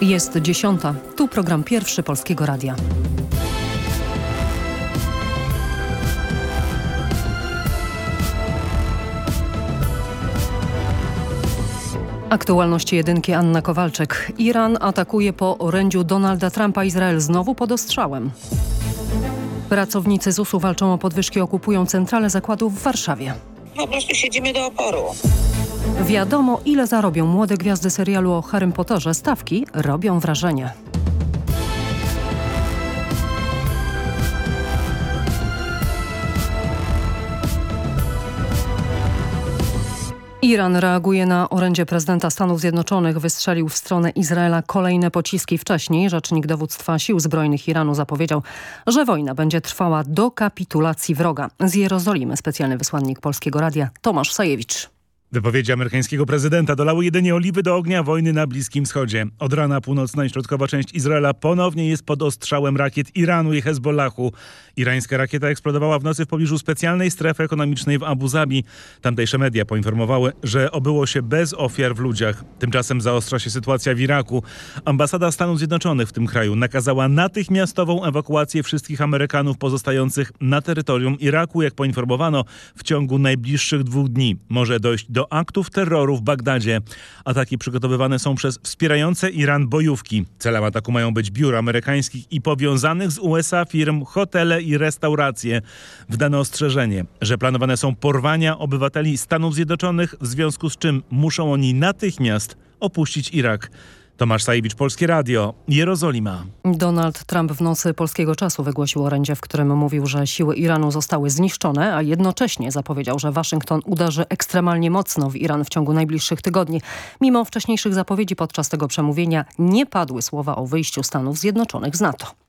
Jest dziesiąta. Tu program pierwszy Polskiego Radia. Aktualności jedynki Anna Kowalczyk. Iran atakuje po orędziu Donalda Trumpa Izrael znowu pod ostrzałem. Pracownicy ZUS-u walczą o podwyżki, okupują centralę zakładów w Warszawie. Po prostu siedzimy do oporu. Wiadomo, ile zarobią młode gwiazdy serialu o Harrym Potterze. Stawki robią wrażenie. Iran reaguje na orędzie prezydenta Stanów Zjednoczonych. Wystrzelił w stronę Izraela kolejne pociski. Wcześniej rzecznik dowództwa sił zbrojnych Iranu zapowiedział, że wojna będzie trwała do kapitulacji wroga. Z Jerozolimy specjalny wysłannik Polskiego Radia Tomasz Sajewicz. Wypowiedzi amerykańskiego prezydenta dolały jedynie oliwy do ognia wojny na Bliskim Wschodzie. Od rana północna i środkowa część Izraela ponownie jest pod ostrzałem rakiet Iranu i Hezbollahu. Irańska rakieta eksplodowała w nocy w pobliżu specjalnej strefy ekonomicznej w Abu Zabi. Tamtejsze media poinformowały, że obyło się bez ofiar w ludziach. Tymczasem zaostrza się sytuacja w Iraku. Ambasada Stanów Zjednoczonych w tym kraju nakazała natychmiastową ewakuację wszystkich Amerykanów pozostających na terytorium Iraku. Jak poinformowano, w ciągu najbliższych dwóch dni może dojść do do aktów terroru w Bagdadzie. Ataki przygotowywane są przez wspierające Iran bojówki. Celem ataku mają być biura amerykańskich i powiązanych z USA firm, hotele i restauracje. Wdano ostrzeżenie, że planowane są porwania obywateli Stanów Zjednoczonych, w związku z czym muszą oni natychmiast opuścić Irak. Tomasz Sajewicz, Polskie Radio, Jerozolima. Donald Trump w nocy polskiego czasu wygłosił orędzie, w którym mówił, że siły Iranu zostały zniszczone, a jednocześnie zapowiedział, że Waszyngton uderzy ekstremalnie mocno w Iran w ciągu najbliższych tygodni. Mimo wcześniejszych zapowiedzi podczas tego przemówienia nie padły słowa o wyjściu Stanów Zjednoczonych z NATO.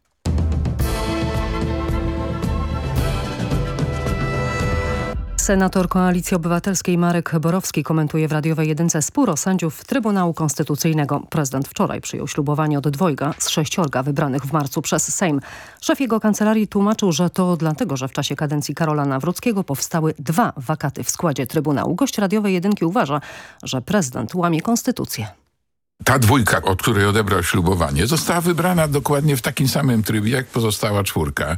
Senator Koalicji Obywatelskiej Marek Borowski komentuje w radiowej jedynce spór o sędziów Trybunału Konstytucyjnego. Prezydent wczoraj przyjął ślubowanie od dwojga z sześciorga wybranych w marcu przez Sejm. Szef jego kancelarii tłumaczył, że to dlatego, że w czasie kadencji Karola Nawrockiego powstały dwa wakaty w składzie Trybunału. Gość radiowej jedynki uważa, że prezydent łamie konstytucję. Ta dwójka, od której odebrał ślubowanie, została wybrana dokładnie w takim samym trybie, jak pozostała czwórka.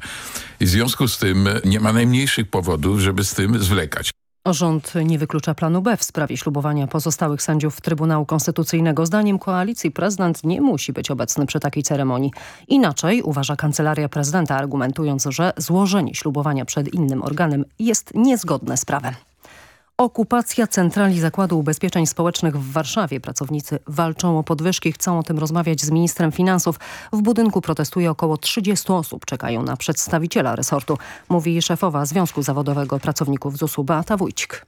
I w związku z tym nie ma najmniejszych powodów, żeby z tym zwlekać. Rząd nie wyklucza planu B w sprawie ślubowania pozostałych sędziów Trybunału Konstytucyjnego. Zdaniem koalicji prezydent nie musi być obecny przy takiej ceremonii. Inaczej uważa kancelaria prezydenta, argumentując, że złożenie ślubowania przed innym organem jest niezgodne z prawem. Okupacja centrali Zakładu Ubezpieczeń Społecznych w Warszawie. Pracownicy walczą o podwyżki, chcą o tym rozmawiać z ministrem finansów. W budynku protestuje około 30 osób. Czekają na przedstawiciela resortu, mówi szefowa Związku Zawodowego Pracowników ZUS-u Beata Wójcik.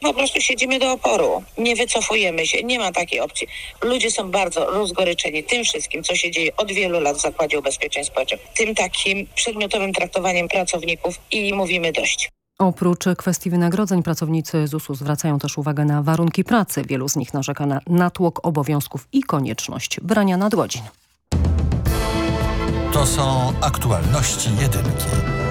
Po prostu siedzimy do oporu. Nie wycofujemy się. Nie ma takiej opcji. Ludzie są bardzo rozgoryczeni tym wszystkim, co się dzieje od wielu lat w Zakładzie Ubezpieczeń Społecznych. Tym takim przedmiotowym traktowaniem pracowników i mówimy dość. Oprócz kwestii wynagrodzeń pracownicy ZUS-u zwracają też uwagę na warunki pracy. Wielu z nich narzeka na natłok obowiązków i konieczność brania nadgodzin. To są aktualności jedynki.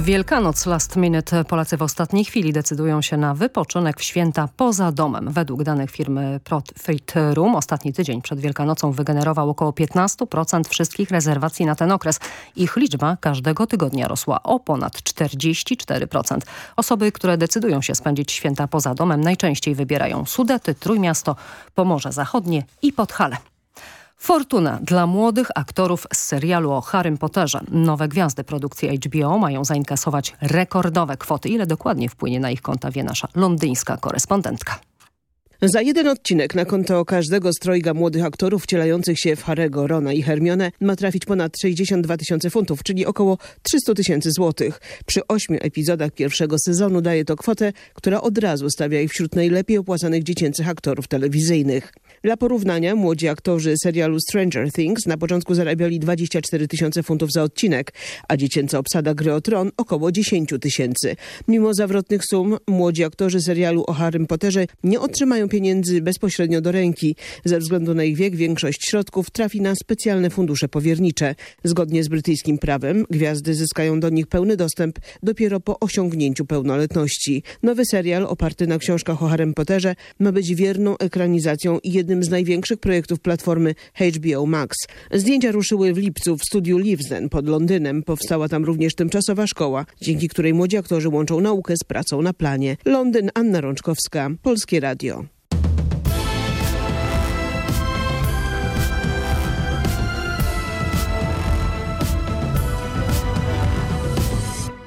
Wielkanoc last minute. Polacy w ostatniej chwili decydują się na wypoczynek w święta poza domem. Według danych firmy Profit Room ostatni tydzień przed Wielkanocą wygenerował około 15% wszystkich rezerwacji na ten okres. Ich liczba każdego tygodnia rosła o ponad 44%. Osoby, które decydują się spędzić święta poza domem najczęściej wybierają Sudety, Trójmiasto, Pomorze Zachodnie i Podhale. Fortuna dla młodych aktorów z serialu o Harrym Potterze. Nowe gwiazdy produkcji HBO mają zainkasować rekordowe kwoty. Ile dokładnie wpłynie na ich konta wie nasza londyńska korespondentka. Za jeden odcinek na konto każdego z trojga młodych aktorów wcielających się w Harego, Rona i Hermione ma trafić ponad 62 tysiące funtów, czyli około 300 tysięcy złotych. Przy ośmiu epizodach pierwszego sezonu daje to kwotę, która od razu stawia ich wśród najlepiej opłacanych dziecięcych aktorów telewizyjnych. Dla porównania młodzi aktorzy serialu Stranger Things na początku zarabiali 24 tysiące funtów za odcinek, a dziecięca obsada gry o tron około 10 tysięcy. Mimo zawrotnych sum, młodzi aktorzy serialu o Harrym Potterze nie otrzymają mają pieniędzy bezpośrednio do ręki. Ze względu na ich wiek większość środków trafi na specjalne fundusze powiernicze. Zgodnie z brytyjskim prawem gwiazdy zyskają do nich pełny dostęp dopiero po osiągnięciu pełnoletności. Nowy serial oparty na książkach o Harrym Potterze ma być wierną ekranizacją i jednym z największych projektów platformy HBO Max. Zdjęcia ruszyły w lipcu w studiu Livesden pod Londynem. Powstała tam również tymczasowa szkoła, dzięki której młodzi aktorzy łączą naukę z pracą na planie. Londyn, Anna Rączkowska, Polskie Radio.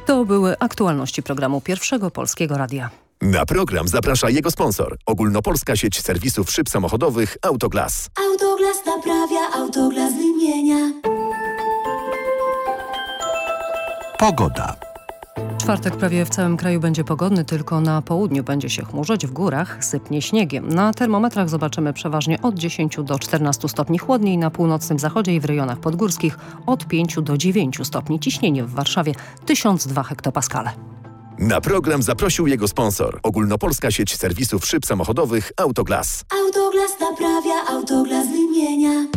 To były aktualności programu Pierwszego Polskiego Radia. Na program zaprasza jego sponsor. Ogólnopolska sieć serwisów szyb samochodowych Autoglas. Autoglas naprawia, Autoglas wymienia. Pogoda. Czwartek prawie w całym kraju będzie pogodny, tylko na południu będzie się chmurzyć, w górach sypnie śniegiem. Na termometrach zobaczymy przeważnie od 10 do 14 stopni chłodniej, na północnym zachodzie i w rejonach podgórskich od 5 do 9 stopni. Ciśnienie w Warszawie 1002 hektopaskale. Na program zaprosił jego sponsor. Ogólnopolska sieć serwisów szyb samochodowych Autoglas. Autoglas naprawia, Autoglas wymienia.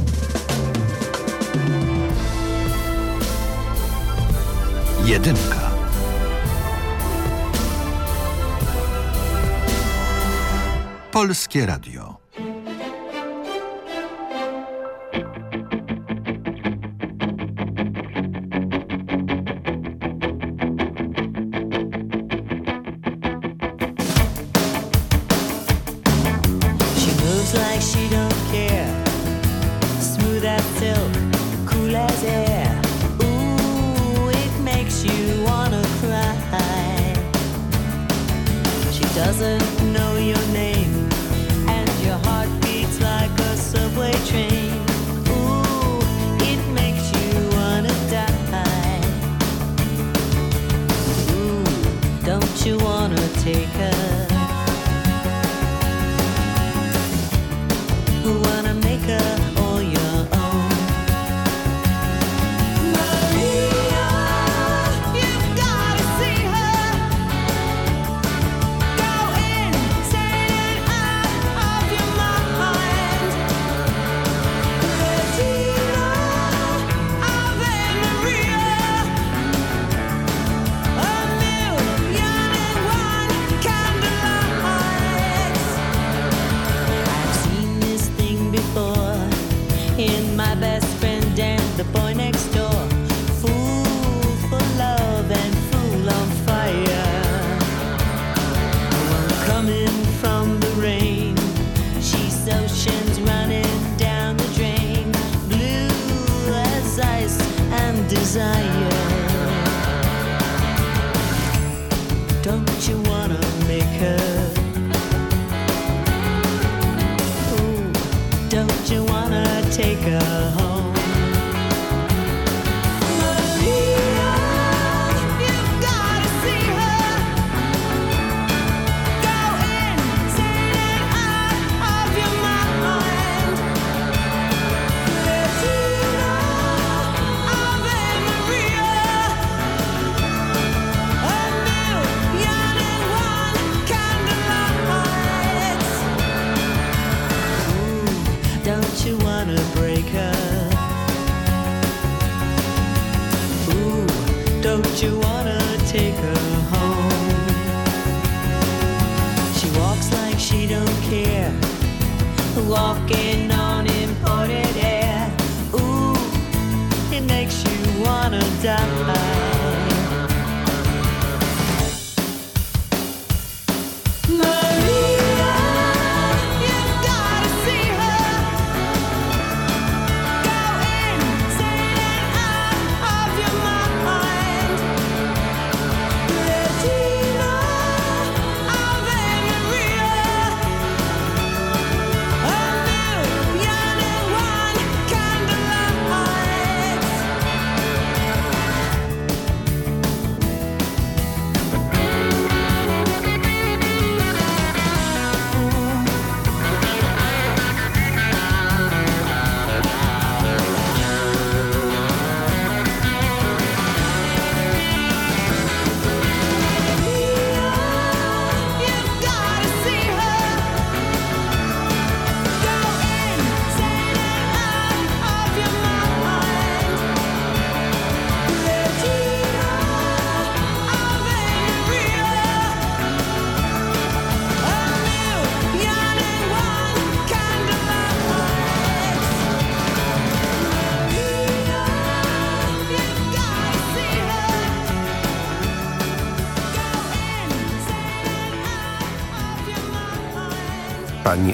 Jedynka. Polskie Radio.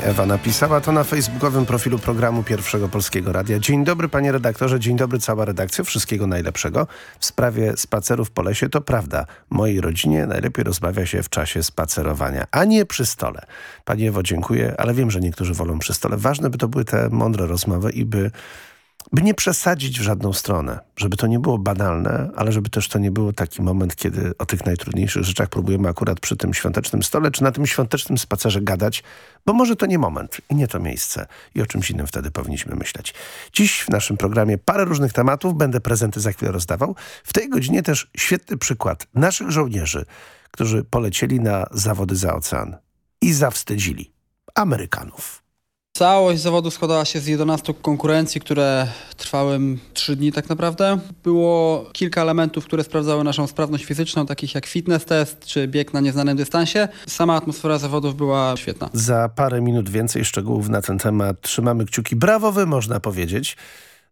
Ewa napisała to na facebookowym profilu programu Pierwszego Polskiego Radia. Dzień dobry panie redaktorze, dzień dobry cała redakcja, wszystkiego najlepszego. W sprawie spacerów po lesie to prawda. Mojej rodzinie najlepiej rozmawia się w czasie spacerowania, a nie przy stole. Pani Ewo, dziękuję, ale wiem, że niektórzy wolą przy stole. Ważne by to były te mądre rozmowy i by by nie przesadzić w żadną stronę, żeby to nie było banalne, ale żeby też to nie było taki moment, kiedy o tych najtrudniejszych rzeczach próbujemy akurat przy tym świątecznym stole, czy na tym świątecznym spacerze gadać, bo może to nie moment i nie to miejsce i o czymś innym wtedy powinniśmy myśleć. Dziś w naszym programie parę różnych tematów, będę prezenty za chwilę rozdawał. W tej godzinie też świetny przykład naszych żołnierzy, którzy polecieli na zawody za ocean i zawstydzili Amerykanów. Całość zawodu składała się z 11 konkurencji, które trwały 3 dni tak naprawdę. Było kilka elementów, które sprawdzały naszą sprawność fizyczną, takich jak fitness test czy bieg na nieznanym dystansie. Sama atmosfera zawodów była świetna. Za parę minut więcej szczegółów na ten temat. Trzymamy kciuki. Brawo wy, można powiedzieć.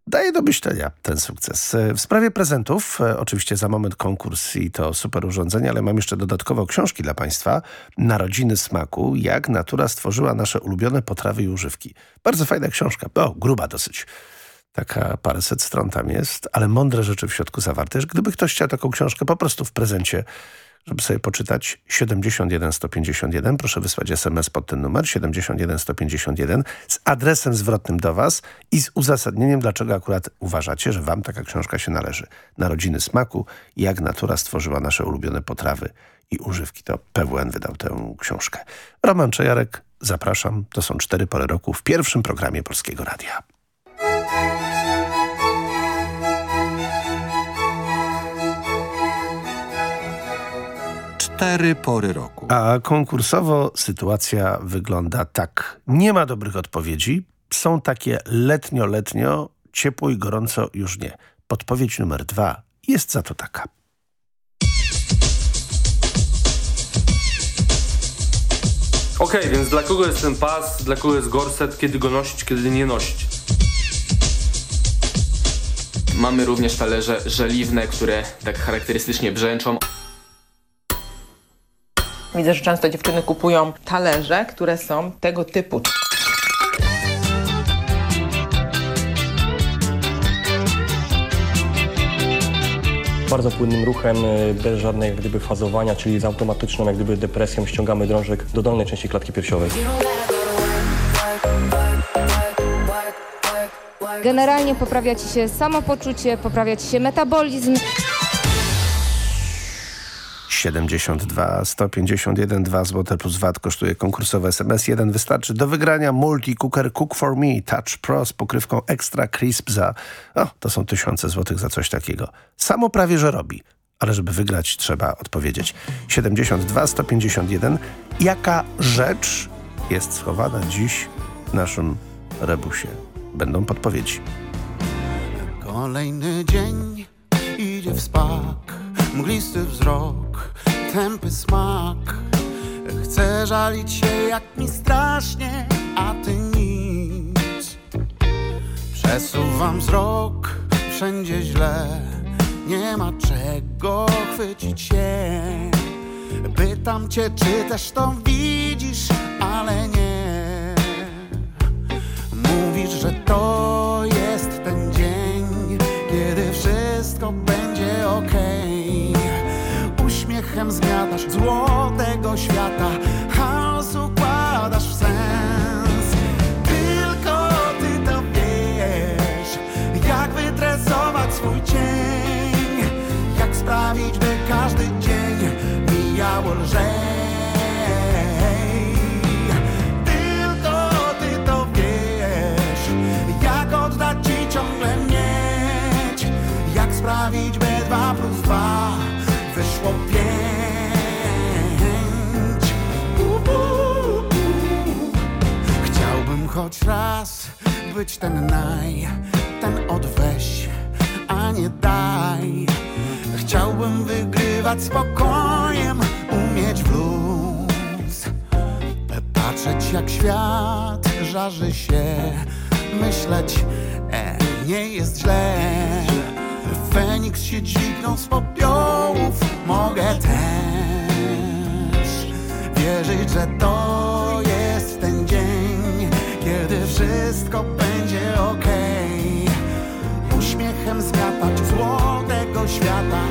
Daje do myślenia ten sukces. W sprawie prezentów, e, oczywiście za moment konkurs i to super urządzenie, ale mam jeszcze dodatkowo książki dla Państwa. Narodziny smaku, jak natura stworzyła nasze ulubione potrawy i używki. Bardzo fajna książka, o, gruba dosyć. Taka paręset stron tam jest, ale mądre rzeczy w środku zawarte. Gdyby ktoś chciał taką książkę po prostu w prezencie żeby sobie poczytać 71 151. Proszę wysłać SMS pod ten numer 71 151 z adresem zwrotnym do Was i z uzasadnieniem, dlaczego akurat uważacie, że Wam taka książka się należy. Narodziny smaku, jak natura stworzyła nasze ulubione potrawy i używki. To PWN wydał tę książkę. Roman Czejarek, zapraszam. To są cztery pory roku w pierwszym programie Polskiego Radia. Cztery pory roku. A konkursowo sytuacja wygląda tak. Nie ma dobrych odpowiedzi. Są takie letnio-letnio, ciepło i gorąco już nie. Podpowiedź numer dwa jest za to taka. Okej, okay, więc dla kogo jest ten pas, dla kogo jest gorset, kiedy go nosić, kiedy nie nosić? Mamy również talerze żeliwne, które tak charakterystycznie brzęczą. Widzę, że często dziewczyny kupują talerze, które są tego typu. Bardzo płynnym ruchem, y, bez żadnej jak gdyby fazowania, czyli z automatyczną jak gdyby depresją ściągamy drążek do dolnej części klatki piersiowej. Generalnie poprawia Ci się samopoczucie, poprawia Ci się metabolizm. 72 151 2 zł plus VAT kosztuje konkursowy SMS. Jeden wystarczy do wygrania Multi Cooker Cook for Me Touch Pro z pokrywką Extra Crisp za... O, to są tysiące złotych za coś takiego. Samo prawie, że robi. Ale żeby wygrać trzeba odpowiedzieć. 72 151. Jaka rzecz jest schowana dziś w naszym rebusie? Będą podpowiedzi. Kolejny dzień idzie w spak mglisty wzrok, tępy smak. Chcę żalić się, jak mi strasznie, a ty nic. Przesuwam wzrok, wszędzie źle, nie ma czego chwycić się. Pytam cię, czy też to widzisz, ale nie. Mówisz, że to jest ten dzień, kiedy wszystko będzie okej. Okay zmiatasz złotego świata, chaos układasz w sens. Tylko ty to wiesz, jak wytresować swój cień, jak sprawić, by każdy dzień mijał lżej. Choć raz być ten naj, ten odweź, a nie daj. Chciałbym wygrywać spokojem, umieć w luz. Patrzeć jak świat żarzy się, myśleć, e, nie jest źle. Feniks się dźwignął z popiołów Mogę też wierzyć, że to wszystko będzie okej okay. Uśmiechem zmiatać złotego świata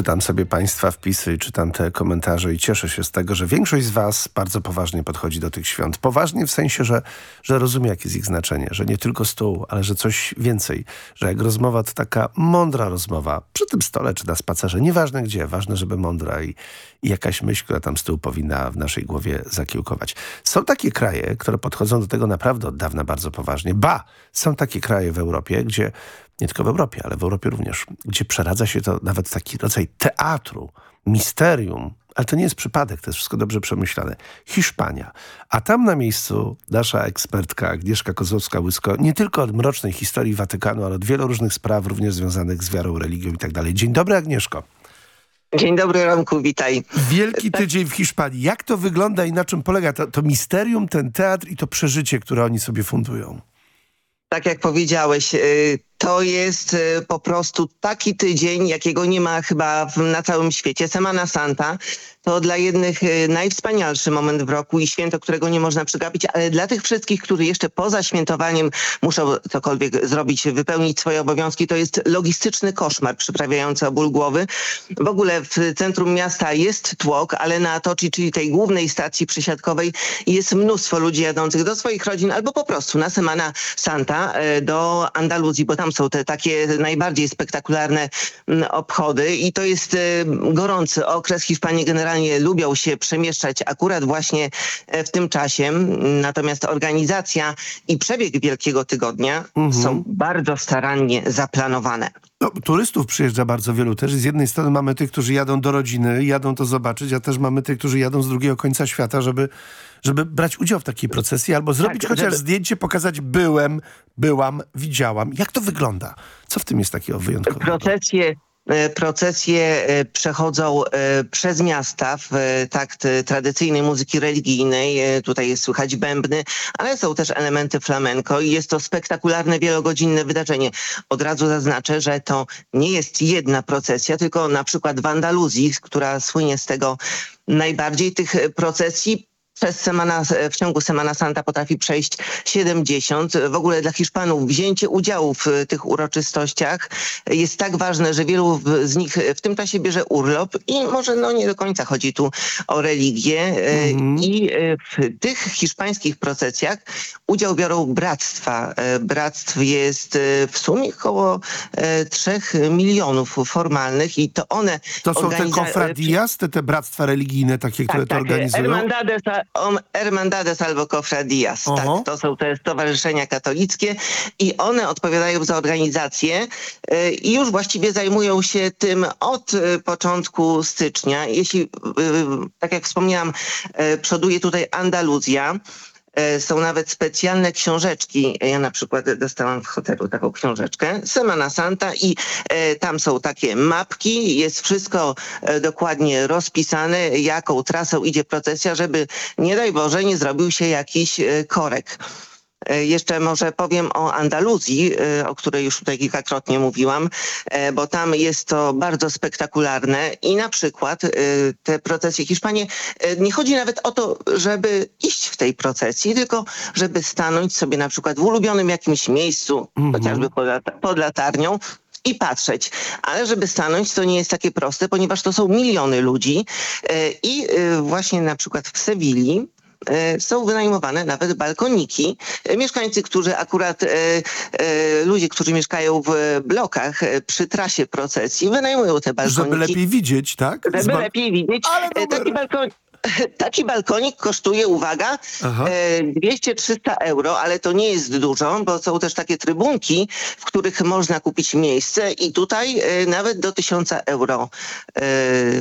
Czytam sobie Państwa wpisy, czytam te komentarze i cieszę się z tego, że większość z Was bardzo poważnie podchodzi do tych świąt. Poważnie w sensie, że, że rozumie, jakie jest ich znaczenie, że nie tylko stół, ale że coś więcej, że jak rozmowa to taka mądra rozmowa przy tym stole czy na spacerze, nieważne gdzie, ważne, żeby mądra i, i jakaś myśl, która tam tyłu powinna w naszej głowie zakiełkować. Są takie kraje, które podchodzą do tego naprawdę od dawna bardzo poważnie. Ba, są takie kraje w Europie, gdzie nie tylko w Europie, ale w Europie również, gdzie przeradza się to nawet taki rodzaj teatru, misterium, ale to nie jest przypadek, to jest wszystko dobrze przemyślane. Hiszpania. A tam na miejscu nasza ekspertka Agnieszka Kozłowska-Łysko nie tylko od mrocznej historii Watykanu, ale od wielu różnych spraw, również związanych z wiarą, religią i tak dalej. Dzień dobry Agnieszko. Dzień dobry Romku, witaj. Wielki tydzień w Hiszpanii. Jak to wygląda i na czym polega to, to misterium, ten teatr i to przeżycie, które oni sobie fundują? Tak jak powiedziałeś, y, to jest y, po prostu taki tydzień, jakiego nie ma chyba na całym świecie. Semana Santa to dla jednych y, najwspanialszy moment w roku i święto, którego nie można przegapić, ale dla tych wszystkich, którzy jeszcze poza świętowaniem muszą cokolwiek zrobić, wypełnić swoje obowiązki, to jest logistyczny koszmar przyprawiający o ból głowy. W ogóle w centrum miasta jest tłok, ale na Atoczy, czyli tej głównej stacji przysiadkowej jest mnóstwo ludzi jadących do swoich rodzin albo po prostu na Semana Santa y, do Andaluzji, bo tam są te takie najbardziej spektakularne mm, obchody i to jest y, gorący okres. Hiszpanii generalnie lubią się przemieszczać akurat właśnie e, w tym czasie. Natomiast organizacja i przebieg Wielkiego Tygodnia są bardzo starannie zaplanowane. No, turystów przyjeżdża bardzo wielu też. Z jednej strony mamy tych, którzy jadą do rodziny, jadą to zobaczyć, a też mamy tych, którzy jadą z drugiego końca świata, żeby, żeby brać udział w takiej procesji albo zrobić chociaż żeby- zdjęcie, pokazać byłem, byłam, widziałam. Jak to wygląda? Co w tym jest takiego wyjątkowego? Procesje, procesje e, przechodzą e, przez miasta w e, takt e, tradycyjnej muzyki religijnej. E, Tutaj jest słychać bębny, ale są też elementy flamenko i jest to spektakularne, wielogodzinne wydarzenie. Od razu zaznaczę, że to nie jest jedna procesja, tylko na przykład w Andaluzji, która słynie z tego najbardziej tych e, procesji przez Semana, w ciągu Semana Santa potrafi przejść 70. W ogóle dla Hiszpanów wzięcie udziału w tych uroczystościach jest tak ważne, że wielu z nich w tym czasie bierze urlop i może no nie do końca chodzi tu o religię. E, I e, w tych hiszpańskich procesjach udział biorą bractwa. E, Bractw jest e, w sumie około e, 3 milionów formalnych i to one To są te confradías, te, te bractwa religijne takie, które to tak, organizują? Hermandades, Hermandades albo Cofradías. Tak, to są te stowarzyszenia katolickie i one odpowiadają za organizację y, i już właściwie zajmują się tym od y, początku stycznia. Jeśli, y, tak jak wspomniałam, przoduje tutaj Andaluzja. E, Są nawet specjalne książeczki. Ja na przykład dostałam w hotelu taką książeczkę. Semana Santa i e, tam są takie mapki. Jest wszystko e, dokładnie rozpisane, jaką trasą idzie procesja, żeby nie daj Boże nie zrobił się jakiś korek. E, Jeszcze może powiem o Andaluzji, e, o której już tutaj kilkakrotnie mówiłam, e, bo tam jest to bardzo spektakularne i na przykład te procesje Hiszpanie, nie chodzi nawet o to, żeby iść w tej procesji, tylko żeby stanąć sobie na przykład w ulubionym jakimś miejscu, chociażby pod, pod latarnią, i patrzeć. Ale żeby stanąć, to nie jest takie proste, ponieważ to są miliony ludzi i właśnie na przykład w Sewilli są wynajmowane nawet balkoniki. E, Mieszkańcy, którzy akurat, e, e, ludzie, którzy mieszkają w blokach e, przy trasie procesji, wynajmują te balkoniki. Żeby lepiej widzieć, tak? Żeby lepiej widzieć. E, Taki, balkon, taki balkonik kosztuje, uwaga, Aha. e, 200-300 euro, ale to nie jest dużo, bo są też takie trybunki, w których można kupić miejsce i tutaj e, nawet do 1000 euro. e,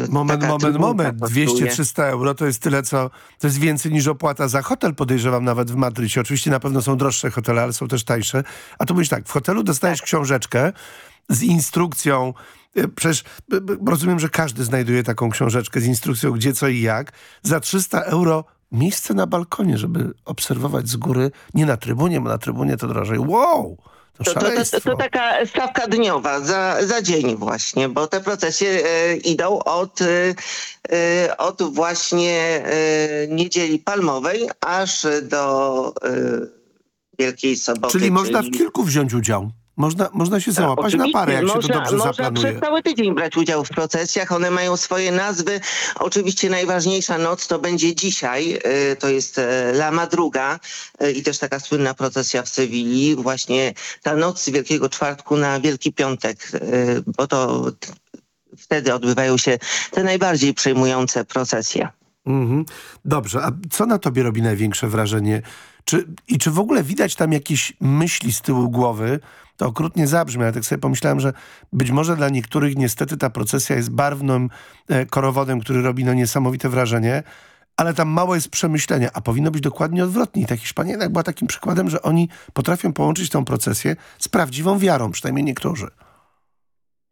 Moment, moment, moment. kosztuje. 200-300 euro to jest tyle, co to jest więcej niż opłata za hotel, podejrzewam nawet w Madrycie. Oczywiście na pewno są droższe hotele, ale są też tańsze. A tu mówisz tak, w hotelu dostajesz książeczkę z instrukcją, przecież b- b- rozumiem, że każdy znajduje taką książeczkę z instrukcją gdzie, co i jak. Za 300 euro miejsce na balkonie, żeby obserwować z góry, nie na trybunie, bo na trybunie to drożej. Wow! To, To, to, to, taka stawka dniowa za, za dzień właśnie, bo te procesje e, idą od, e, od właśnie e, niedzieli palmowej aż do Wielkiej Soboty. Czyli można w kilku wziąć udział. Można, można się załapać na parę, jak się można, to dobrze można zaplanuje. przez cały tydzień brać udział w procesjach. One mają swoje nazwy. Oczywiście najważniejsza noc to będzie dzisiaj. y, To jest e, La Madruga y, i też taka słynna procesja w Sewilli. Właśnie ta noc z Wielkiego Czwartku na Wielki Piątek, bo to wtedy odbywają się te najbardziej przejmujące procesje. Mhm. Dobrze, a co na tobie robi największe wrażenie? Czy, I czy w ogóle widać tam jakieś myśli z tyłu głowy? To okrutnie zabrzmi, ale tak sobie pomyślałem, że być może dla niektórych niestety ta procesja jest barwnym e, korowodem, który robi no niesamowite wrażenie, ale tam mało jest przemyślenia, a powinno być dokładnie odwrotnie. I ta Hiszpania jednak była takim przykładem, że oni potrafią połączyć tą procesję z prawdziwą wiarą, przynajmniej niektórzy.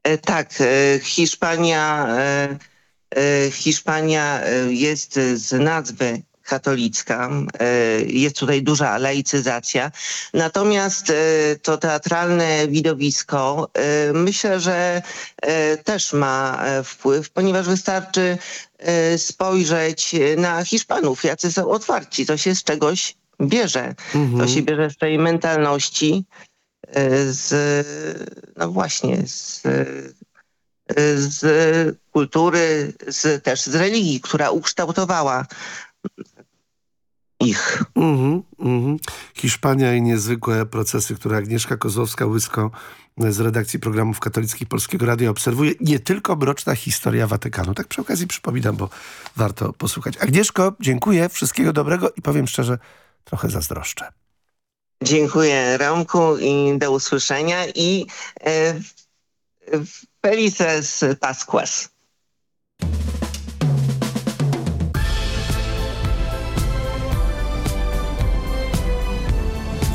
E, Tak, e, Hiszpania, e, e, Hiszpania e, jest z nazwy katolicka, e, jest tutaj duża laicyzacja, natomiast e, to teatralne widowisko e, myślę, że też ma wpływ, ponieważ wystarczy spojrzeć na Hiszpanów, jacy są otwarci, to się z czegoś bierze. To się bierze z tej mentalności, z, no właśnie, z, z kultury, z, też z religii, która ukształtowała ich. Mhm, mhm. Hiszpania i niezwykłe procesy, które Agnieszka Kozłowska-Łysko z redakcji programów katolickich Polskiego Radia obserwuje. Nie tylko mroczna historia Watykanu. Tak przy okazji przypominam, bo warto posłuchać. Agnieszko, dziękuję, wszystkiego dobrego i powiem szczerze, trochę zazdroszczę. Dziękuję Romku i do usłyszenia i e, Felices Pascuas.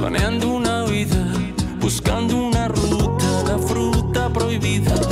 Planeando una vida, buscando una ruta, la fruta prohibida.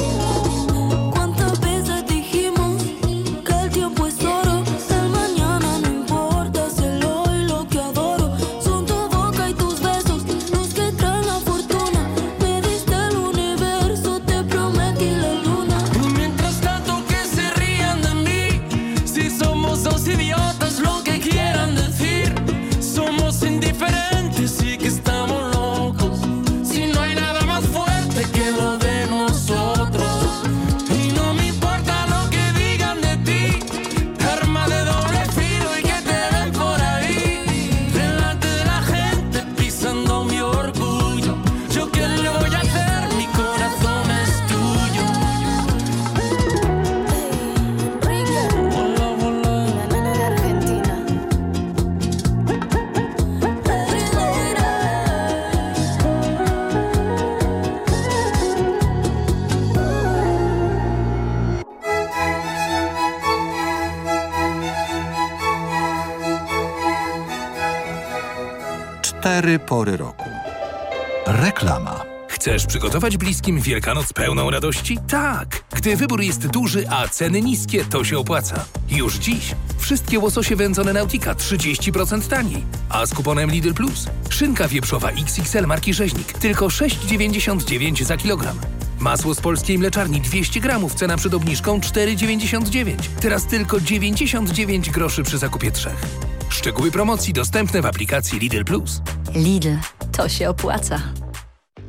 Przygotować bliskim Wielkanoc pełną radości? Tak! Gdy wybór jest duży, a ceny niskie, to się opłaca. Już dziś wszystkie łososie wędzone Nautika 30% taniej. A z kuponem Lidl Plus szynka wieprzowa XXL marki Rzeźnik tylko 6,99 za kilogram. Masło z polskiej mleczarni 200 gramów, cena przed obniżką 4,99. Teraz tylko 99 groszy przy zakupie trzech. Szczegóły promocji dostępne w aplikacji Lidl Plus. Lidl, to się opłaca.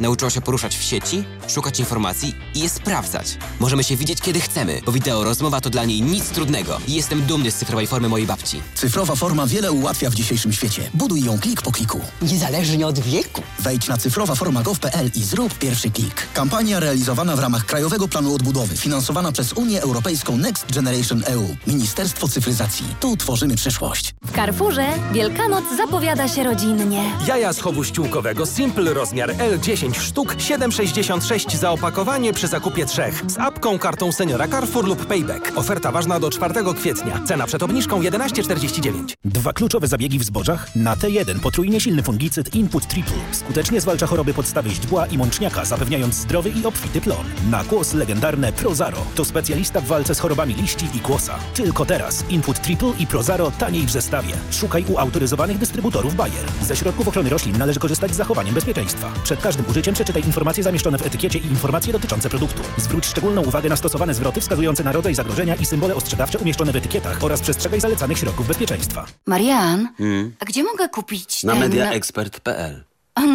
Nauczyła się poruszać w sieci, szukać informacji i je sprawdzać. Możemy się widzieć kiedy chcemy, bo wideo rozmowa to dla niej nic trudnego. I jestem dumny z cyfrowej formy mojej babci. Cyfrowa forma wiele ułatwia w dzisiejszym świecie. Buduj ją klik po kliku. Niezależnie od wieku. Wejdź na cyfrowaforma.gov.pl i zrób pierwszy klik. Kampania realizowana w ramach Krajowego Planu Odbudowy, finansowana przez Unię Europejską Next Generation EU. Ministerstwo Cyfryzacji. Tu tworzymy przyszłość. W Carrefourze Wielkanoc zapowiada się rodzinnie. Jaja z chowu ściółkowego Simple rozmiar L 10 sztuk 7,66 za opakowanie przy zakupie trzech. Z apką, kartą seniora Carrefour lub Payback. Oferta ważna do 4 kwietnia. Cena przed obniżką 11,49. Dwa kluczowe zabiegi w zbożach? Na T1 potrójnie silny fungicyd Input Triple. Skutecznie zwalcza choroby podstawy źdźbła i mączniaka, zapewniając zdrowy i obfity plon. Na kłos legendarne Prozaro. To specjalista w walce z chorobami liści i kłosa. Tylko teraz Input Triple i Prozaro taniej w zestawie. Szukaj u autoryzowanych dystrybutorów Bayer. Ze środków ochrony roślin należy korzystać z zachowaniem bezpieczeństwa. Przed każdym użyciem przeczytaj informacje zamieszczone w etykiecie i informacje dotyczące produktu. Zwróć szczególną uwagę na stosowane zwroty wskazujące na rodzaj zagrożenia i symbole ostrzegawcze umieszczone w etykietach oraz przestrzegaj zalecanych środków bezpieczeństwa. Marian, Hmm. a gdzie mogę kupić Na ten... mediaexpert.pl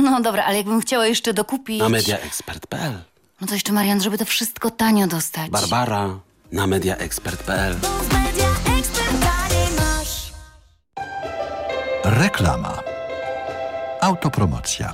No dobra, ale jakbym chciała jeszcze dokupić... Na mediaexpert.pl No to jeszcze Marian, żeby to wszystko tanio dostać. Barbara na mediaexpert.pl Reklama. Autopromocja.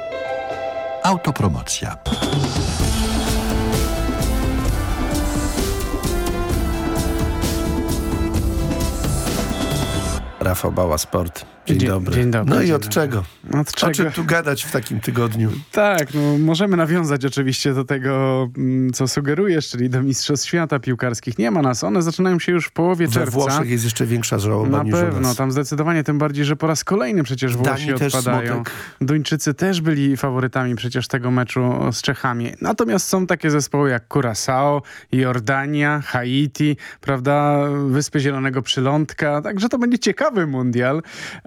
Autopromocja. Rafał Bała Sport. Dzień, Dzień- dobry. dzień dobry, No i od czego? Od O czego? czym tu gadać w takim tygodniu? Tak, no możemy nawiązać oczywiście do tego, mm, co sugerujesz, czyli do Mistrzostw Świata Piłkarskich. Nie ma nas, one zaczynają się już w połowie We czerwca. Włoszech jest jeszcze większa żałoba Na pewno, tam zdecydowanie, tym bardziej, że po raz kolejny przecież Włosi Danii też odpadają. smutek. Duńczycy też byli faworytami przecież tego meczu z Czechami. Natomiast są takie zespoły jak Curaçao, Jordania, Haiti, prawda, Wyspy Zielonego Przylądka, także to będzie ciekawy mundial.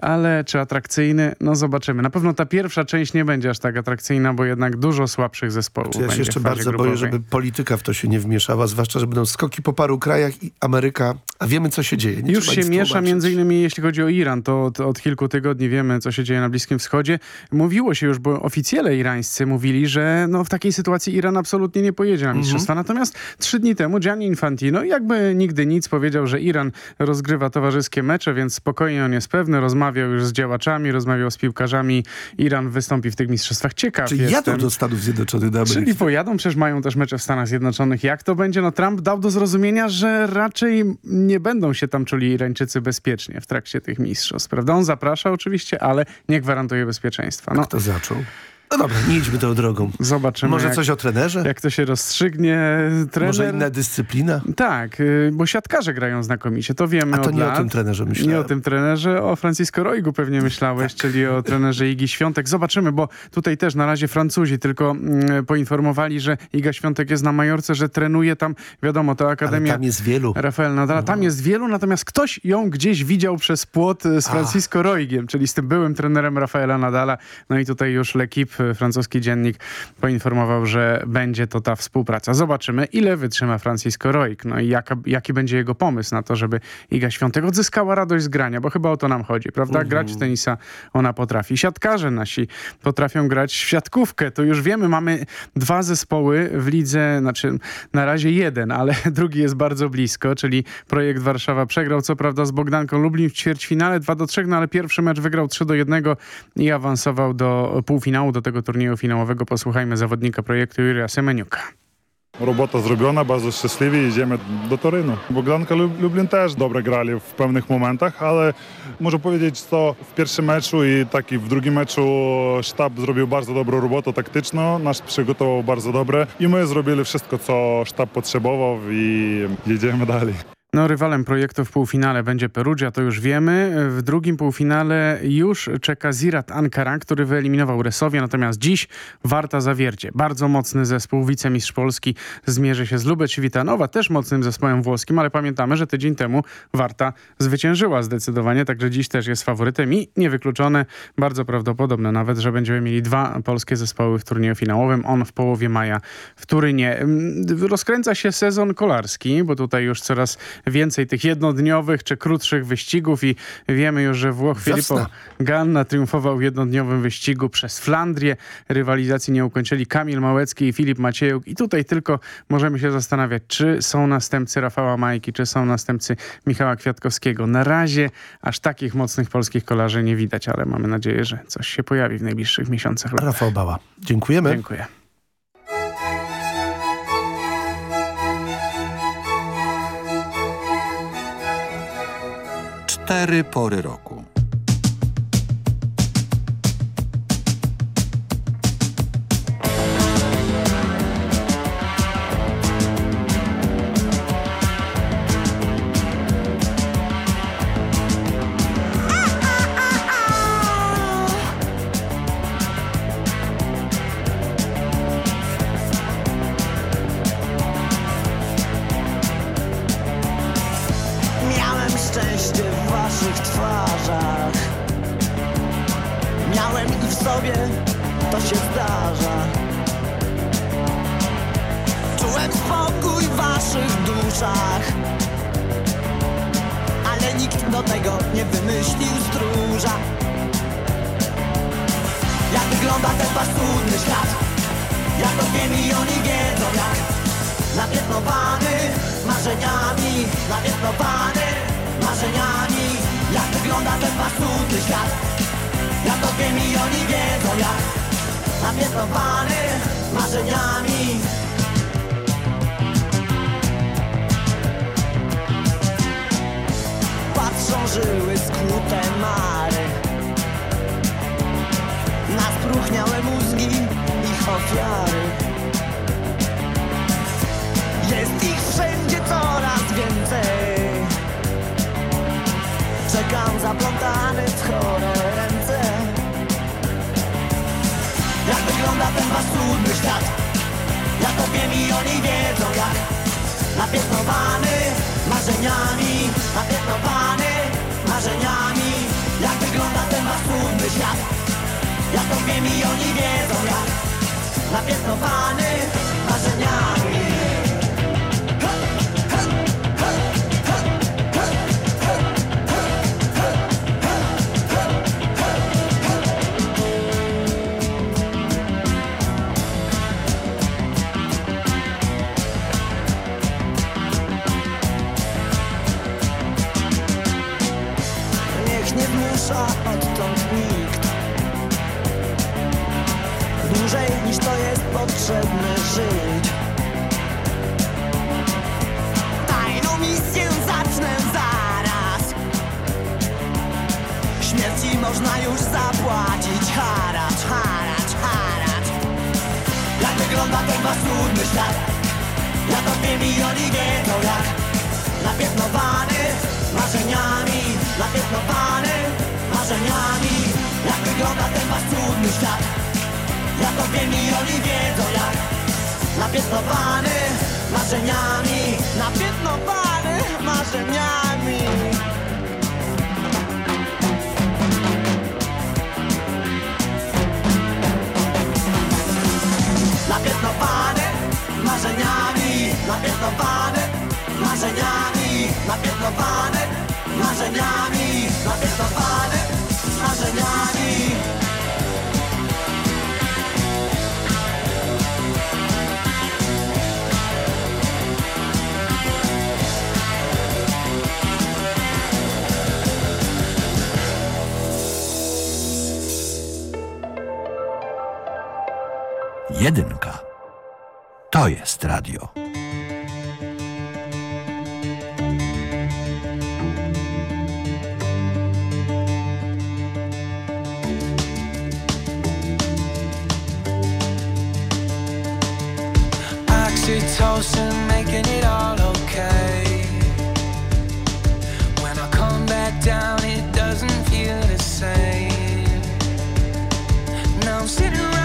Ale czy atrakcyjny? No zobaczymy. Na pewno ta pierwsza część nie będzie aż tak atrakcyjna, bo jednak dużo słabszych zespołów Czy ja się jeszcze bardzo boję, żeby polityka w to się nie wmieszała, zwłaszcza, że będą skoki po paru krajach i Ameryka, a wiemy co się dzieje. Nie Już się miesza tłumaczyć. między innymi jeśli chodzi o Iran, to od, od kilku tygodni wiemy, co się dzieje na Bliskim Wschodzie. Mówiło się już, bo oficjele irańscy mówili, że no, w takiej sytuacji Iran absolutnie nie pojedzie na Mhm. mistrzostwa. Natomiast trzy dni temu Gianni Infantino jakby nigdy nic powiedział, że Iran rozgrywa towarzyskie mecze, więc spokojnie on jest pewny, rozmawiał już z działaczami, rozmawiał z piłkarzami. Iran wystąpi w tych mistrzostwach. Ciekaw Czyli jestem. jadą do Stanów Zjednoczonych, do Ameryki. Czyli pojadą, przecież mają też mecze w Stanach Zjednoczonych. Jak to będzie? No Trump dał do zrozumienia, że raczej nie będą się tam czuli Irańczycy bezpiecznie w trakcie tych mistrzostw, prawda? On zaprasza oczywiście, ale nie gwarantuje bezpieczeństwa. No, Kto zaczął? No dobra, nie idźmy tą drogą. Zobaczymy. Może jak, coś o trenerze? Jak to się rozstrzygnie. Trener... Może inna dyscyplina? Tak, y, bo siatkarze grają znakomicie, to wiemy A to nie lat. o tym trenerze myślałem. Nie o tym trenerze, o Francisco Roigu pewnie myślałeś, Tak. czyli o trenerze Igi Świątek. Zobaczymy, bo tutaj też na razie Francuzi tylko mm, poinformowali, że Iga Świątek jest na Majorce, że trenuje tam, wiadomo, to Akademia tam jest wielu. Rafael Nadal. Tam jest wielu, natomiast ktoś ją gdzieś widział przez płot y, z Francisco Roigiem, czyli z tym byłym trenerem Rafaela Nadala. No i tutaj już L'Equipe, y, francuski dziennik, poinformował, że będzie to ta współpraca. Zobaczymy, ile wytrzyma Francisco Roig, no i jaka, jaki będzie jego pomysł na to, żeby Iga Świątek odzyskała radość z grania, bo chyba o to nam chodzi, prawda? Mhm. Grać w tenisa ona potrafi. Siatkarze nasi potrafią grać w siatkówkę. To już wiemy, mamy dwa zespoły w lidze, znaczy na razie jeden, ale drugi jest bardzo blisko, czyli projekt Warszawa przegrał co prawda z Bogdanką Lublin w ćwierćfinale 2 do 3, no ale pierwszy mecz wygrał 3 do 1 i awansował do półfinału, do tego turnieju finałowego. Posłuchajmy zawodnika projektu Jurija Semeniuka. Робота зроблена, bardzo щасливі, їдемо до Торину. Богданка Люб- Люблін теж добре грали в певних моментах, але можу powiedzieć, що в першому мечу і так і в другому мечу штаб зробив дуже добру роботу тактично, наш przygotował bardzo добре, і ми зробили wszystko, co sztab potrzebował і їдемо далі. No, rywalem projektu w półfinale będzie Perugia, to już wiemy. W drugim półfinale już czeka Zirat Ankara, który wyeliminował Resowia, natomiast dziś Warta Zawiercie. Bardzo mocny zespół, wicemistrz Polski zmierzy się z Lubecz Witanowa, też mocnym zespołem włoskim, ale pamiętamy, że tydzień temu Warta zwyciężyła zdecydowanie, także dziś też jest faworytem i niewykluczone, bardzo prawdopodobne nawet, że będziemy mieli dwa polskie zespoły w turnieju finałowym. On w połowie maja w Turynie. Mm, Rozkręca się sezon kolarski, bo tutaj już coraz więcej tych jednodniowych czy krótszych wyścigów i wiemy już, że Włoch. Filippo Ganna triumfował w jednodniowym wyścigu przez Flandrię. Rywalizacji nie ukończyli Kamil Małecki i Filip Maciejuk i tutaj tylko możemy się zastanawiać, czy są następcy Rafała Majki, czy są następcy Michała Kwiatkowskiego. Na razie aż takich mocnych polskich kolarzy nie widać, ale mamy nadzieję, że coś się pojawi w najbliższych miesiącach. Rafał Bała. Dziękujemy. Dziękuję. Cztery pory roku. Ofiary. Jest ich wszędzie coraz więcej. Czekam zaplątany w chore ręce. Jak wygląda ten wasz cudny świat? Ja to wiem i oni wiedzą jak. Napiętnowany marzeniami Napiętnowany marzeniami. Jak wygląda wiem i oni wiedzą jak Napiętnowany marzeniami potrzebne żyć. Tajną misję zacznę zaraz. Śmierci można już zapłacić. Haracz, haracz, haracz. Jak wygląda ten wasz Ja to wiem i oni wiedzą jak. Napiętnowany marzeniami Napiętnowany marzeniami. Jak wygląda ten wasz świat Ja to wiem i oni wiedzą jak Napiętnowany marzeniami Napiętnowany marzeniami Napiętnowany marzeniami Napiętnowany marzeniami Napiętnowany marzeniami Jedynka. To jest radio. Oxytocin making it all okay. When I come back down, it doesn't feel the same. Now I'm sitting around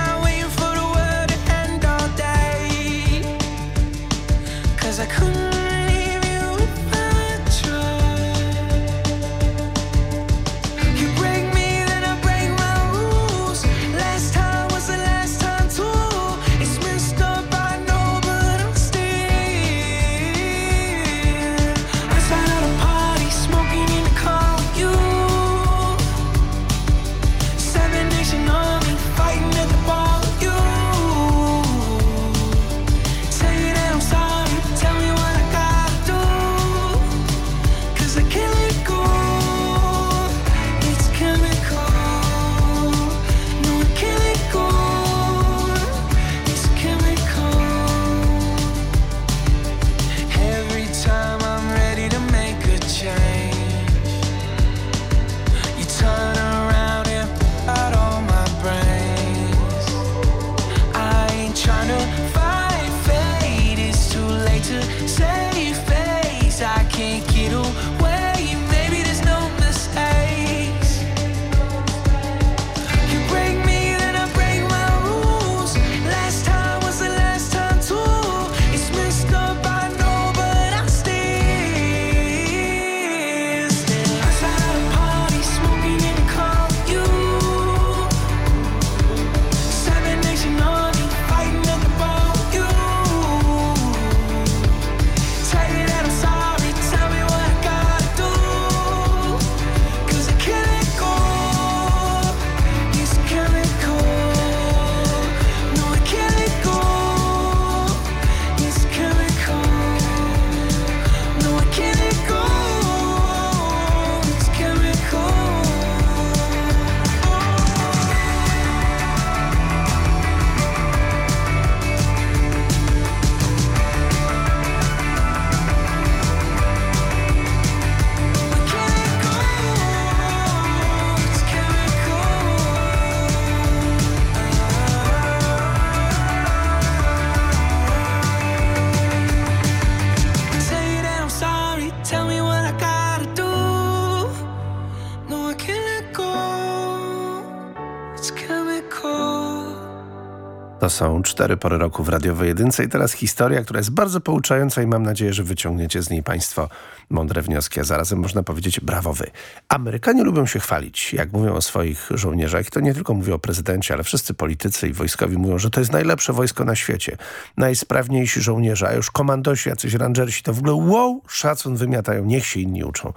4 pory roku w radiowej jedynce i teraz historia, która jest bardzo pouczająca i mam nadzieję, że wyciągniecie z niej Państwo mądre wnioski, a zarazem można powiedzieć brawo wy. Amerykanie lubią się chwalić, jak mówią o swoich żołnierzach i to nie tylko mówią o prezydencie, ale wszyscy politycy i wojskowi mówią, że to jest najlepsze wojsko na świecie, najsprawniejsi żołnierze, a już komandosi, jacyś rangersi to w ogóle wow, szacun wymiatają, niech się inni uczą.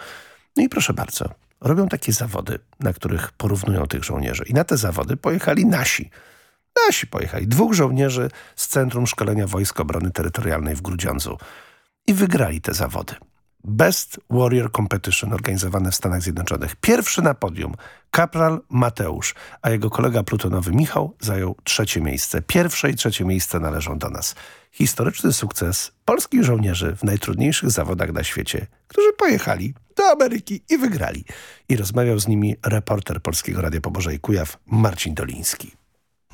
No i proszę bardzo, robią takie zawody, na których porównują tych żołnierzy. I na te zawody pojechali nasi Nasi pojechali. Dwóch żołnierzy z Centrum Szkolenia Wojsk Obrony Terytorialnej w Grudziądzu. I wygrali te zawody. Best Warrior Competition organizowane w Stanach Zjednoczonych. Pierwszy na podium kapral Mateusz, a jego kolega plutonowy Michał zajął trzecie miejsce. Pierwsze i trzecie miejsce należą do nas. Historyczny sukces polskich żołnierzy w najtrudniejszych zawodach na świecie, którzy pojechali do Ameryki i wygrali. I rozmawiał z nimi reporter Polskiego Radia Poborza i Kujaw Marcin Doliński.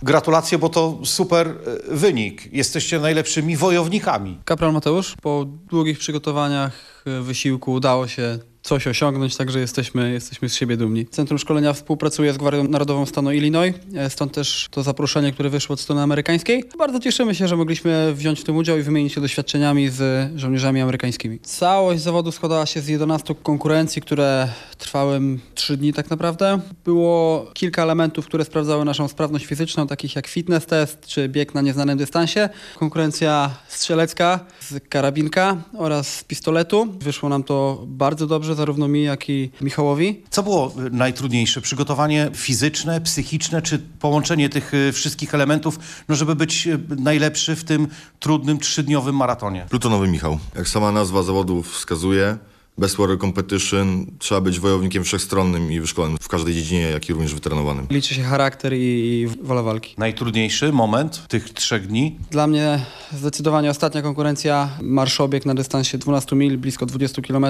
Gratulacje, bo to super e, wynik. Jesteście najlepszymi wojownikami. Kapral Mateusz, po długich przygotowaniach, e, wysiłku udało się coś osiągnąć, także jesteśmy, jesteśmy z siebie dumni. Centrum Szkolenia współpracuje z Gwardią Narodową stanu Illinois, e, stąd też to zaproszenie, które wyszło od strony amerykańskiej. Bardzo cieszymy się, że mogliśmy wziąć w tym udział i wymienić się doświadczeniami z żołnierzami amerykańskimi. Całość zawodu składała się z 11 konkurencji, które trwały 3 dni tak naprawdę. Było kilka elementów, które sprawdzały naszą sprawność fizyczną, takich jak fitness test czy bieg na nieznanym dystansie. Konkurencja strzelecka z karabinka oraz z pistoletu. Wyszło nam to bardzo dobrze, zarówno mi, jak i Michałowi. Co było najtrudniejsze? Przygotowanie fizyczne, psychiczne, czy połączenie tych e, wszystkich elementów, no żeby być e, najlepszy w tym trudnym trzydniowym maratonie? Plutonowy Michał. Jak sama nazwa zawodu wskazuje, Best Warrior Competition trzeba być wojownikiem wszechstronnym i wyszkolonym w każdej dziedzinie, jak i również wytrenowanym. Liczy się charakter i, i wola walki. Najtrudniejszy moment tych trzech dni? Dla mnie zdecydowanie ostatnia konkurencja, marszobieg na dystansie 12 mil, blisko 20 km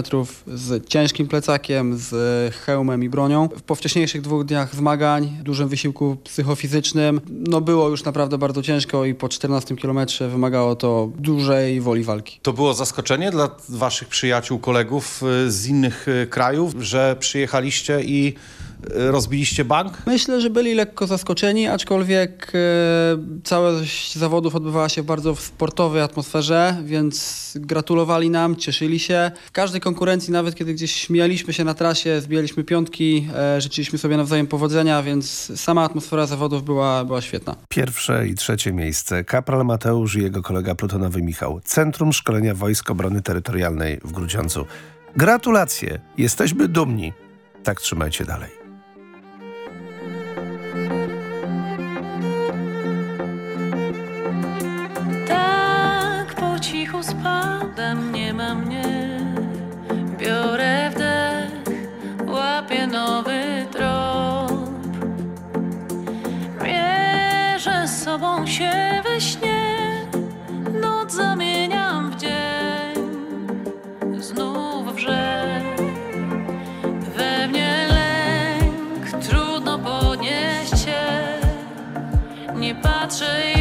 z ciężkim plecakiem, z hełmem i bronią. Po wcześniejszych dwóch dniach zmagań, dużym wysiłku psychofizycznym, no było już naprawdę bardzo ciężko i po 14 km wymagało to dużej woli walki. To było zaskoczenie dla waszych przyjaciół, kolegów z innych e, krajów, że przyjechaliście i e, rozbiliście bank? Myślę, że byli lekko zaskoczeni, aczkolwiek e, całość zawodów odbywała się w bardzo sportowej atmosferze, więc gratulowali nam, cieszyli się. W każdej konkurencji, nawet kiedy gdzieś śmialiśmy się na trasie, zbijaliśmy piątki, e, życzyliśmy sobie nawzajem powodzenia, więc sama atmosfera zawodów była, była świetna. Pierwsze i trzecie miejsce. Kapral Mateusz i jego kolega plutonowy Michał. Centrum Szkolenia Wojsk Obrony Terytorialnej w Grudziądzu. Gratulacje. Jesteśmy dumni. Tak trzymajcie dalej. Tak po cichu spadam, nie ma mnie. Biorę wdech, łapię nowy trop. Mierzę z sobą się we śnie, Nie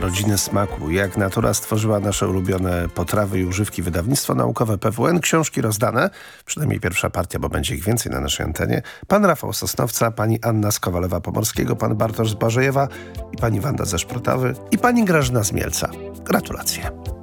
Narodziny smaku. Jak natura stworzyła nasze ulubione potrawy i używki. Wydawnictwo naukowe PWN. Książki rozdane. Przynajmniej pierwsza partia, bo będzie ich więcej na naszej antenie. Pan Rafał Sosnowca, pani Anna z Kowalewa-Pomorskiego, pan Bartosz z Barzejewa i pani Wanda ze Szprotawy i pani Grażyna z Mielca. Gratulacje.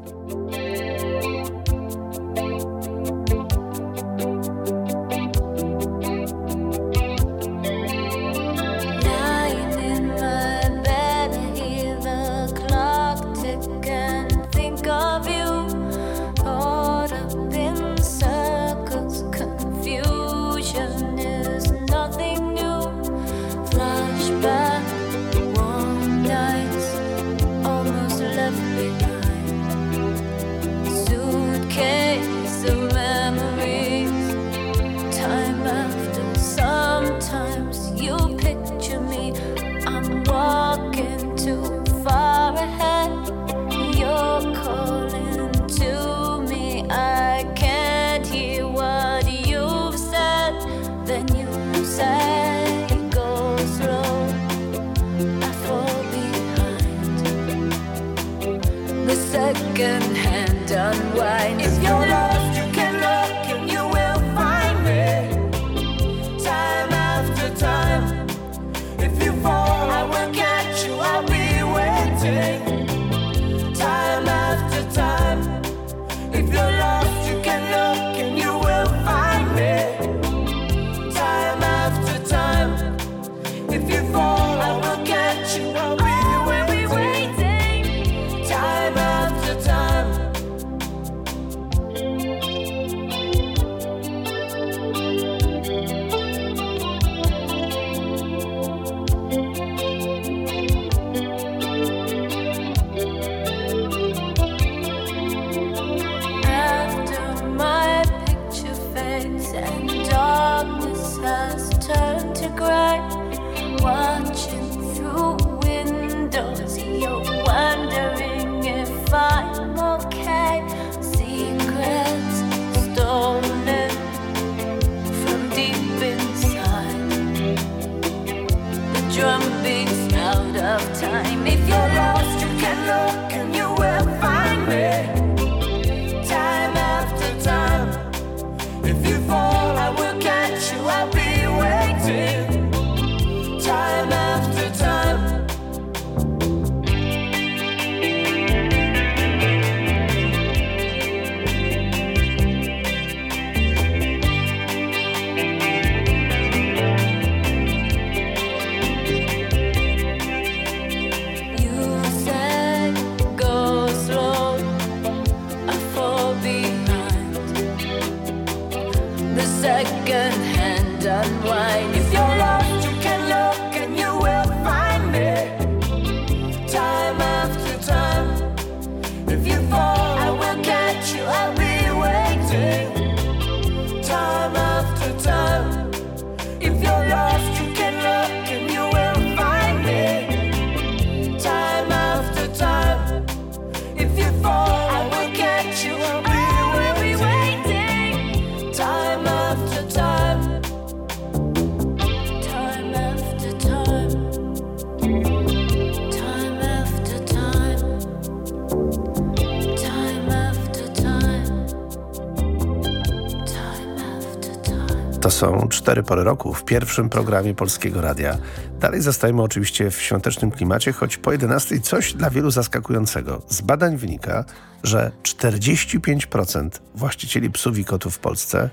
Są cztery pory roku w pierwszym programie Polskiego Radia. Dalej zostajemy oczywiście w świątecznym klimacie, choć po 11 coś dla wielu zaskakującego. Z badań wynika, że 45% właścicieli psów i kotów w Polsce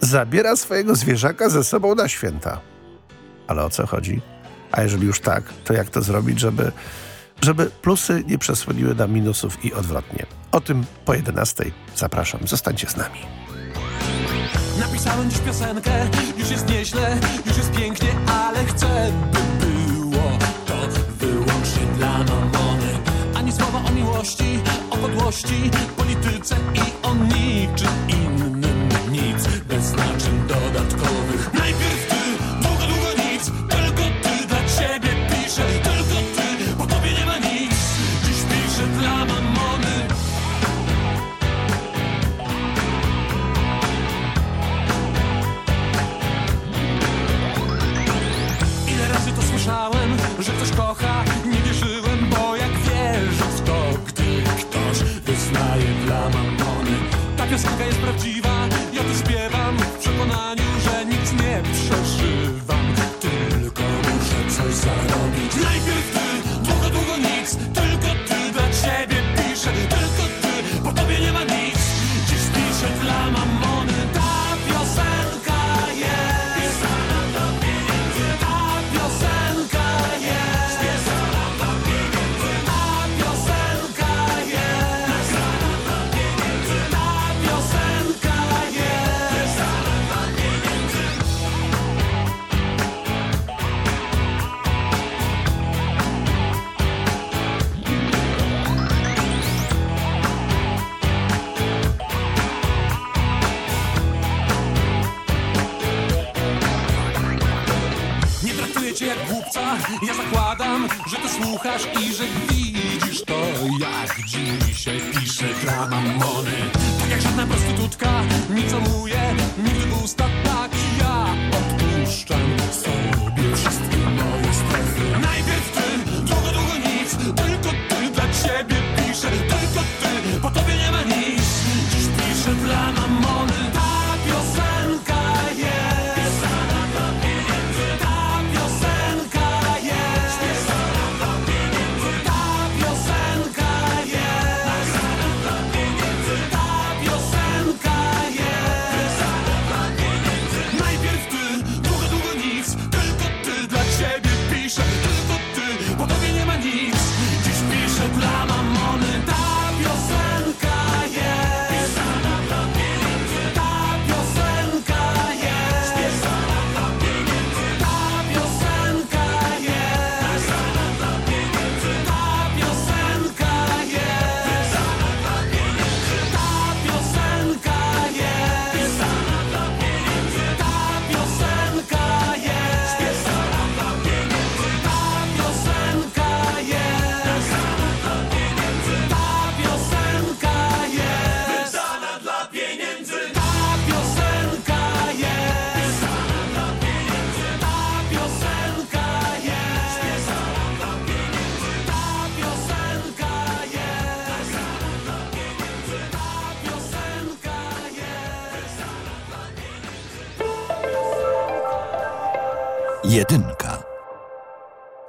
zabiera swojego zwierzaka ze sobą na święta. Ale o co chodzi? A jeżeli już tak, to jak to zrobić, żeby, żeby plusy nie przesłoniły nam minusów i odwrotnie? O tym po 11. Zapraszam, zostańcie z nami. Napisałem dziś piosenkę, już jest nieźle, już jest pięknie, ale chcę, by było to wyłącznie dla mamony. Ani słowa o miłości, o podłości, polityce i o niczym innym nic, bez znaczeń dodatkowych. kocha. Nie wierzyłem, bo jak wierzę w to Gdy ktoś wyznaje dla mamony. Ta piosenka jest prawdziwa, ja to śpiewam w przekonaniu.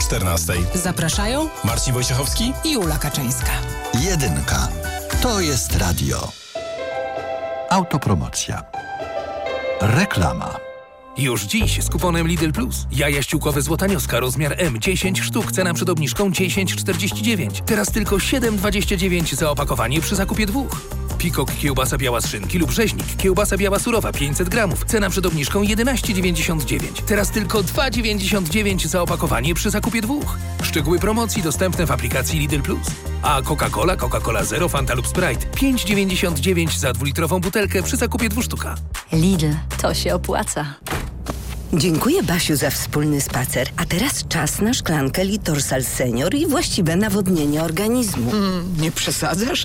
14. Zapraszają Marcin Wojciechowski i Ula Kaczyńska. Jedynka. To jest radio. Autopromocja. Reklama. Już dziś z kuponem Lidl Plus. Jaja ściółkowe złotanioska rozmiar M 10 sztuk, cena przed obniżką 10,49. Teraz tylko 7,29 za opakowanie przy zakupie dwóch. Pikok kiełbasa biała z szynki lub rzeźnik kiełbasa biała surowa 500 gramów, cena przed obniżką 11,99. Teraz tylko 2,99 za opakowanie przy zakupie dwóch. Szczegóły promocji dostępne w aplikacji Lidl Plus. A Coca-Cola, Coca-Cola Zero, Fanta lub Sprite 5,99 za dwulitrową butelkę przy zakupie dwóch sztuka. Lidl, to się opłaca. Dziękuję Basiu za wspólny spacer. A teraz czas na szklankę Litorsal Senior i właściwe nawodnienie organizmu. nie przesadzasz?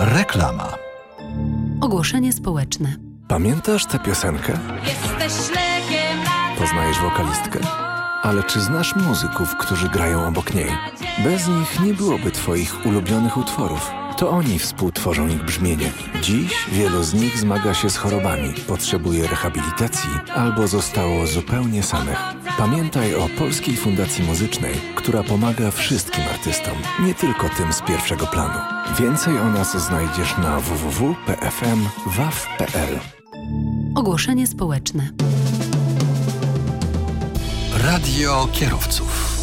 Reklama. Ogłoszenie społeczne. Pamiętasz tę piosenkę? Jesteś lekiem Poznajesz wokalistkę? Ale czy znasz muzyków, którzy grają obok niej? Bez nich nie byłoby twoich ulubionych utworów. To oni współtworzą ich brzmienie. Dziś wielu z nich zmaga się z chorobami, potrzebuje rehabilitacji albo zostało zupełnie samych. Pamiętaj o Polskiej Fundacji Muzycznej, która pomaga wszystkim artystom, nie tylko tym z pierwszego planu. Więcej o nas znajdziesz na www.pfm.waw.pl. Ogłoszenie społeczne. Radio kierowców.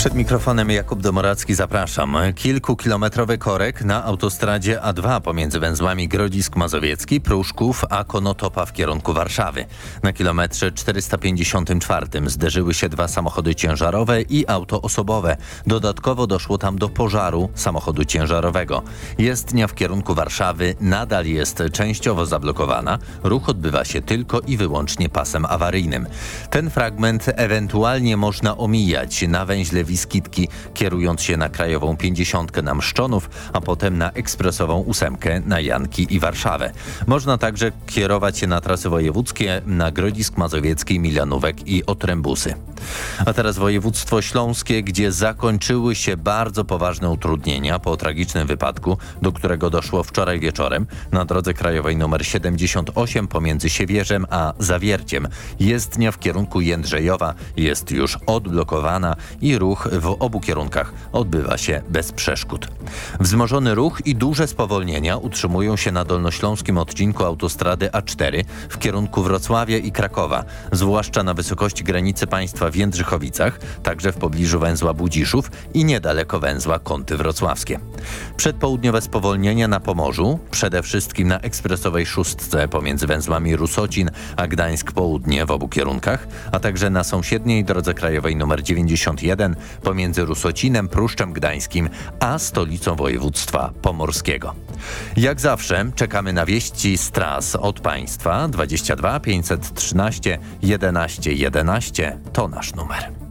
Przed mikrofonem Jakub Domoracki zapraszam. Kilkukilometrowy korek na autostradzie A2 pomiędzy węzłami Grodzisk Mazowiecki, Pruszków a Konotopa w kierunku Warszawy. Na kilometrze 454 zderzyły się dwa samochody ciężarowe i auto osobowe. Dodatkowo doszło tam do pożaru samochodu ciężarowego. Jezdnia w kierunku Warszawy nadal jest częściowo zablokowana. Ruch odbywa się tylko i wyłącznie pasem awaryjnym. Ten fragment ewentualnie można omijać na węźle Wiskitki, kierując się na krajową 50 na Mszczonów, a potem na ekspresową ósemkę na Janki i Warszawę. Można także kierować się na trasy wojewódzkie na Grodzisk Mazowiecki, Milanówek i Otrębusy. A teraz województwo śląskie, gdzie zakończyły się bardzo poważne utrudnienia po tragicznym wypadku, do którego doszło wczoraj wieczorem na drodze krajowej nr 78 pomiędzy Siewierzem a Zawierciem. Jezdnia w kierunku Jędrzejowa jest już odblokowana i ruch w obu kierunkach odbywa się bez przeszkód. Wzmożony ruch i duże spowolnienia utrzymują się na dolnośląskim odcinku autostrady A4 w kierunku Wrocławia i Krakowa, zwłaszcza na wysokości granicy państwa w Jędrzychowicach, także w pobliżu węzła Budziszów i niedaleko węzła Kąty Wrocławskie. Przedpołudniowe spowolnienia na Pomorzu, przede wszystkim na ekspresowej szóstce pomiędzy węzłami Rusocin a Gdańsk Południe w obu kierunkach, a także na sąsiedniej drodze krajowej nr 91 pomiędzy Rusocinem, Pruszczem Gdańskim a stolicą województwa pomorskiego. Jak zawsze czekamy na wieści z tras od państwa 22 513 11 11 to nasz numer.